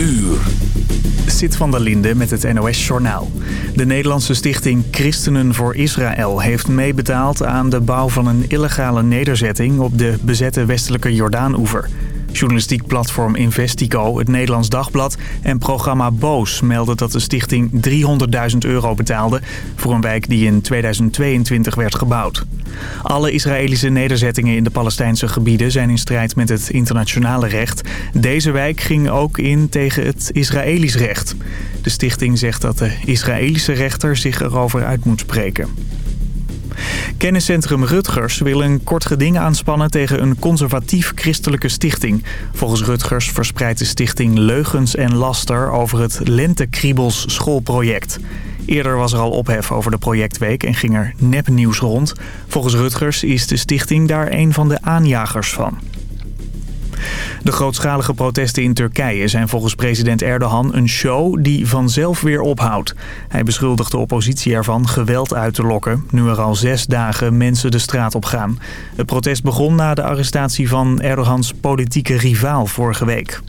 uur. Zit van der Linde met het NOS-journaal. De Nederlandse stichting Christenen voor Israël heeft meebetaald aan de bouw van een illegale nederzetting op de bezette westelijke Jordaan-oever. Journalistiek platform Investico, het Nederlands Dagblad en programma Boos melden dat de stichting 300.000 euro betaalde voor een wijk die in 2022 werd gebouwd. Alle Israëlische nederzettingen in de Palestijnse gebieden zijn in strijd met het internationale recht. Deze wijk ging ook in tegen het Israëlisch recht. De stichting zegt dat de Israëlische rechter zich erover uit moet spreken. Kenniscentrum Rutgers wil een kort geding aanspannen tegen een conservatief-christelijke stichting. Volgens Rutgers verspreidt de stichting leugens en laster over het Lentekriebels schoolproject. Eerder was er al ophef over de projectweek en ging er nepnieuws rond. Volgens Rutgers is de stichting daar een van de aanjagers van. De grootschalige protesten in Turkije zijn volgens president Erdogan een show die vanzelf weer ophoudt. Hij beschuldigt de oppositie ervan geweld uit te lokken, nu er al zes dagen mensen de straat op gaan. Het protest begon na de arrestatie van Erdogans politieke rivaal vorige week.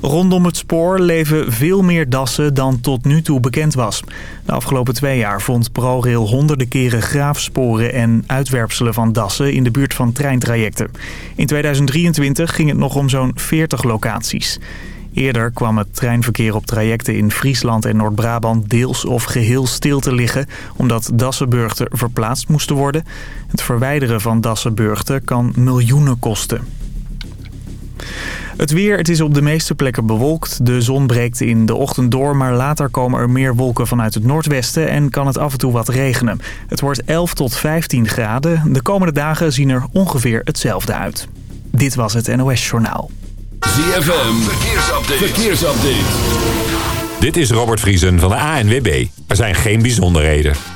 Rondom het spoor leven veel meer dassen dan tot nu toe bekend was. De afgelopen twee jaar vond ProRail honderden keren graafsporen en uitwerpselen van dassen in de buurt van treintrajecten. In 2023 ging het nog om zo'n 40 locaties. Eerder kwam het treinverkeer op trajecten in Friesland en Noord-Brabant deels of geheel stil te liggen... omdat dassenburgten verplaatst moesten worden. Het verwijderen van dassenburgten kan miljoenen kosten. Het weer, het is op de meeste plekken bewolkt. De zon breekt in de ochtend door, maar later komen er meer wolken vanuit het noordwesten en kan het af en toe wat regenen. Het wordt 11 tot 15 graden. De komende dagen zien er ongeveer hetzelfde uit. Dit was het NOS Journaal. ZFM, verkeersupdate. verkeersupdate. Dit is Robert Vriesen van de ANWB. Er zijn geen bijzonderheden.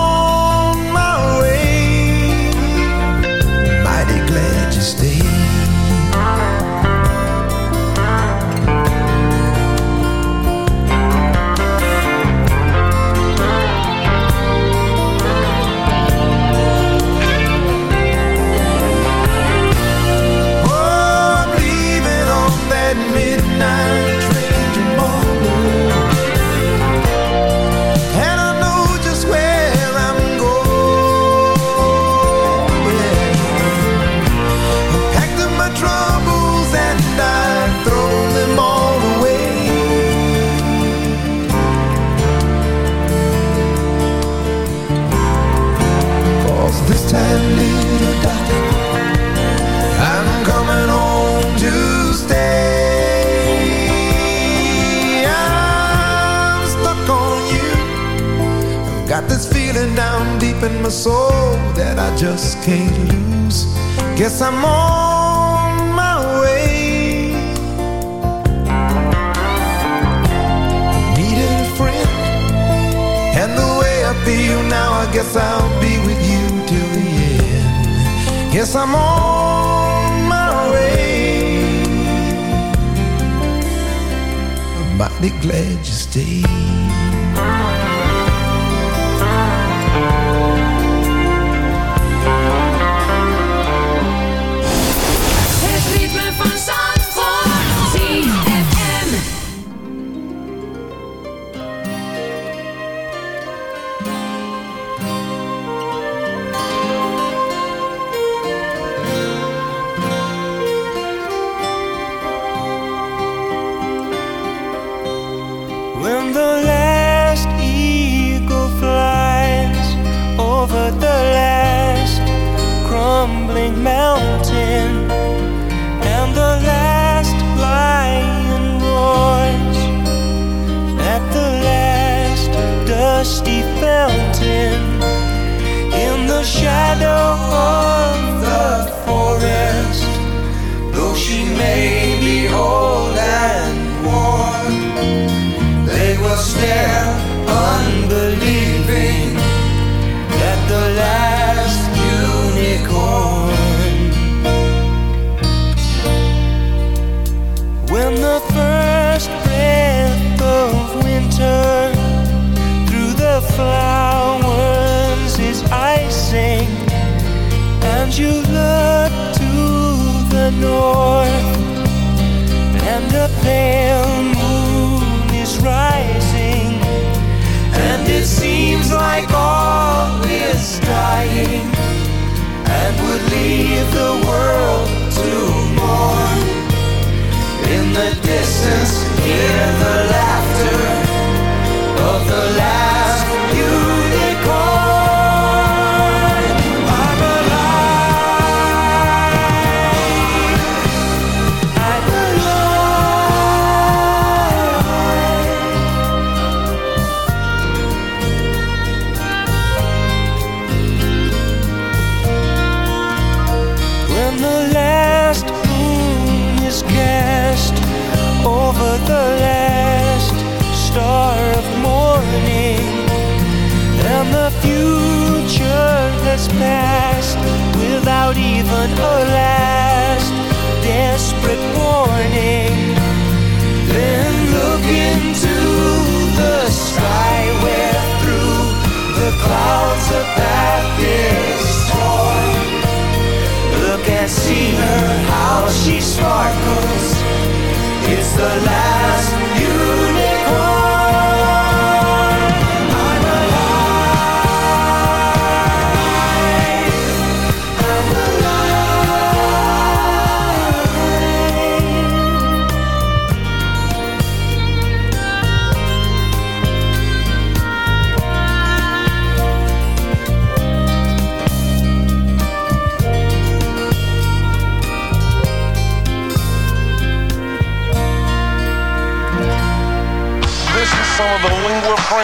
It's the last.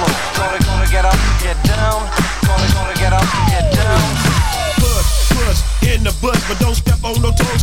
Floor. Gonna, gonna get up, get down. Gonna, gonna get up, get down. Push, push, in the bush, but don't step on no toes,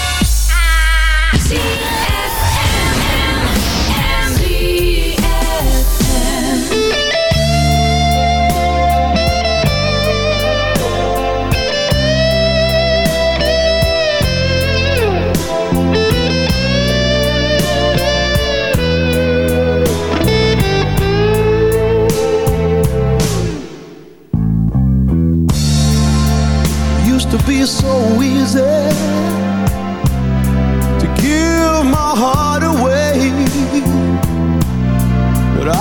Used to be so easy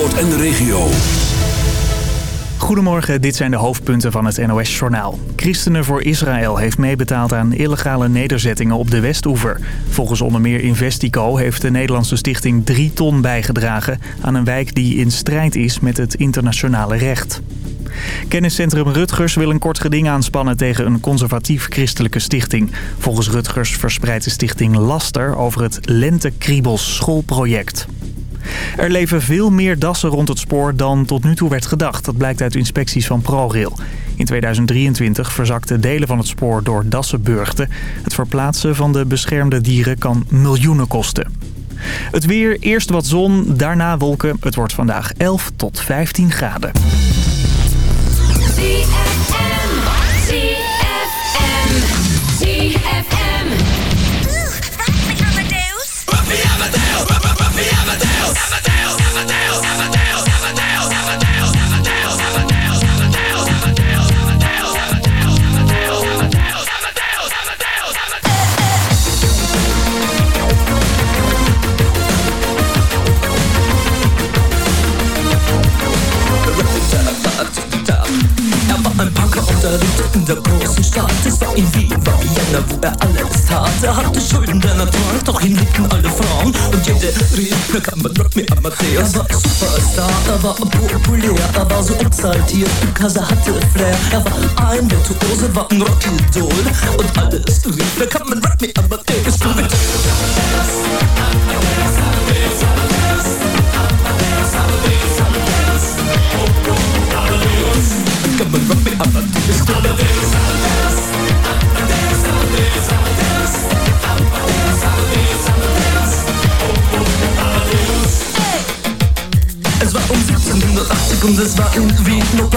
En de regio. Goedemorgen, dit zijn de hoofdpunten van het NOS-journaal. Christenen voor Israël heeft meebetaald aan illegale nederzettingen op de Westoever. Volgens onder meer Investico heeft de Nederlandse stichting 3 ton bijgedragen... aan een wijk die in strijd is met het internationale recht. Kenniscentrum Rutgers wil een kort geding aanspannen tegen een conservatief-christelijke stichting. Volgens Rutgers verspreidt de stichting laster over het Lentekriebels schoolproject. Er leven veel meer dassen rond het spoor dan tot nu toe werd gedacht. Dat blijkt uit inspecties van ProRail. In 2023 verzakten delen van het spoor door dassenburgten. Het verplaatsen van de beschermde dieren kan miljoenen kosten. Het weer, eerst wat zon, daarna wolken. Het wordt vandaag 11 tot 15 graden. Er Es war in Wien, war Vienna, wo er alles. Er hatte Schulden, der Natur, doch ihn liebten alle Frauen. Und jede rief, na kann man Rock me Amadeus. Er war Superstar, er war populär, er war so exaltiert, because er hatte Flair. Er war ein Virtuose, war ein Rockidol. Und alles rief, na kann man Rock me Amadeus. Du mit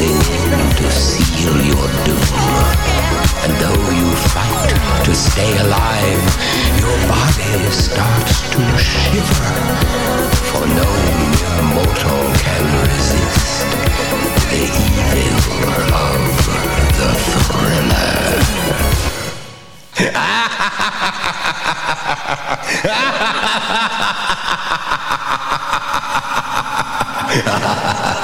fail to seal your doom. And though you fight to stay alive, your body starts to shiver. For no mere mortal can resist the evil of the thriller. Ha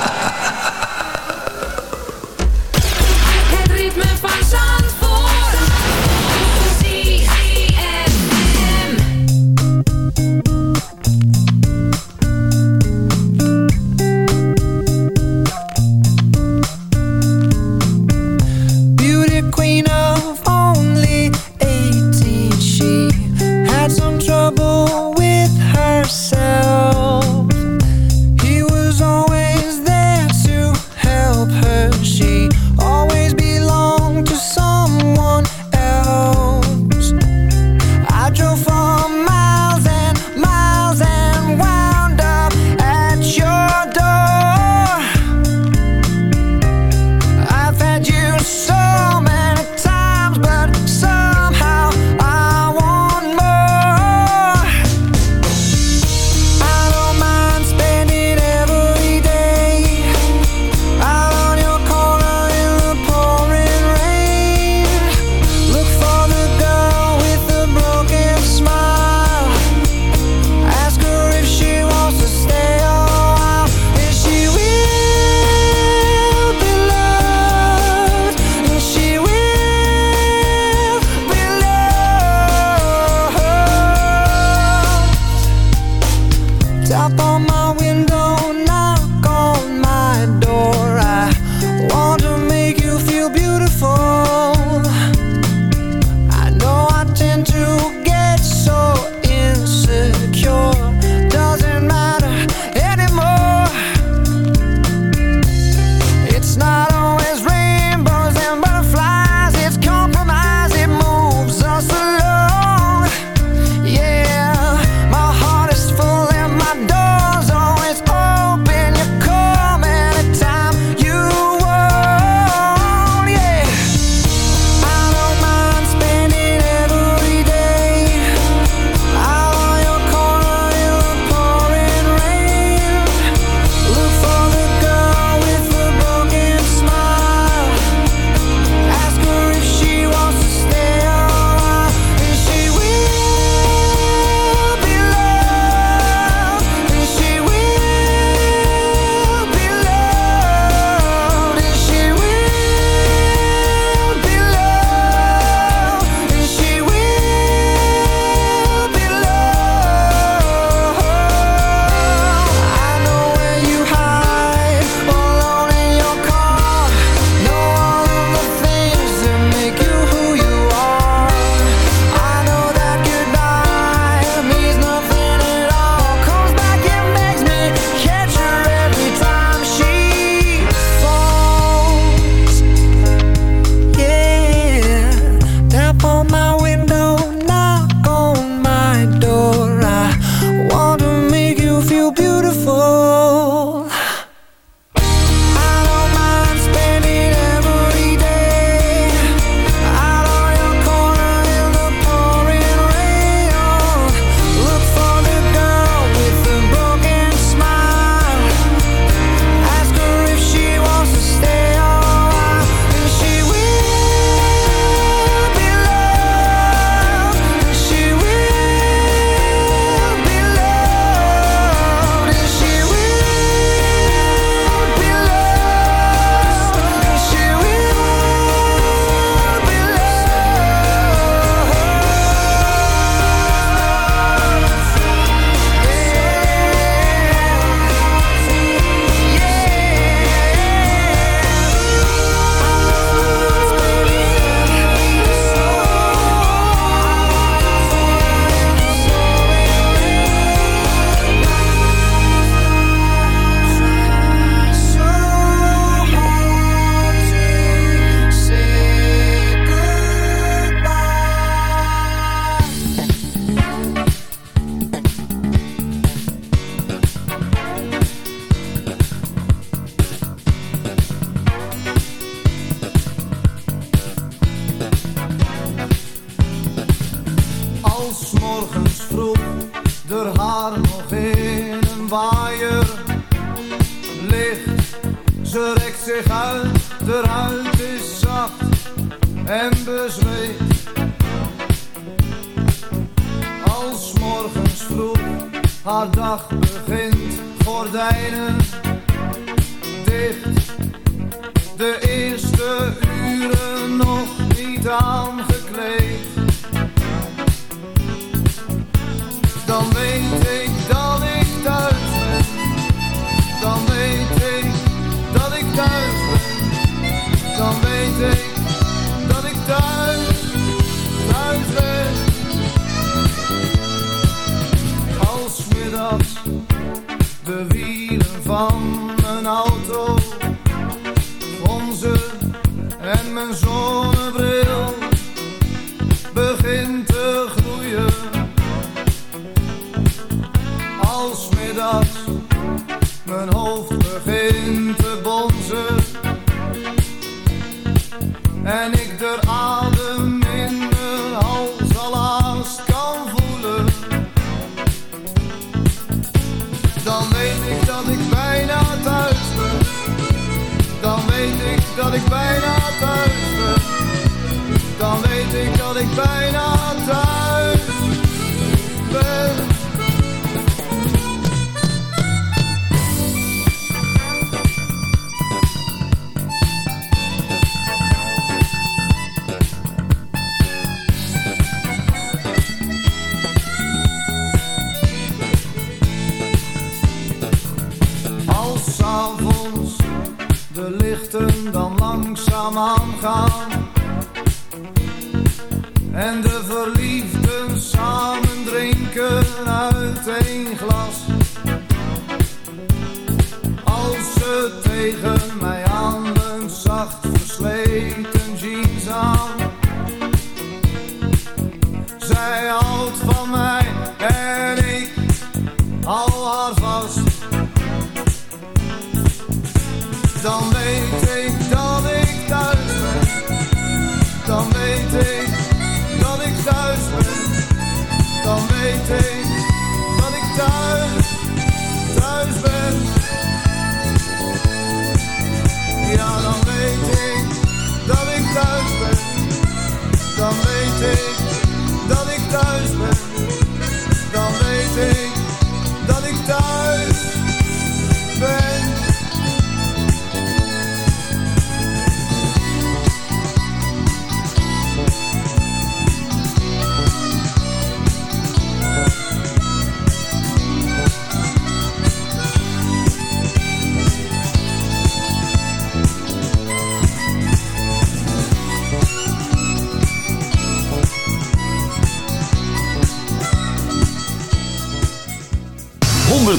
dan weet ik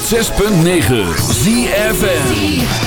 106.9 ZFN